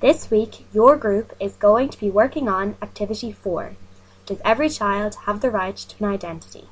This week, your group is going to be working on Activity 4. Does every child have the right to an identity?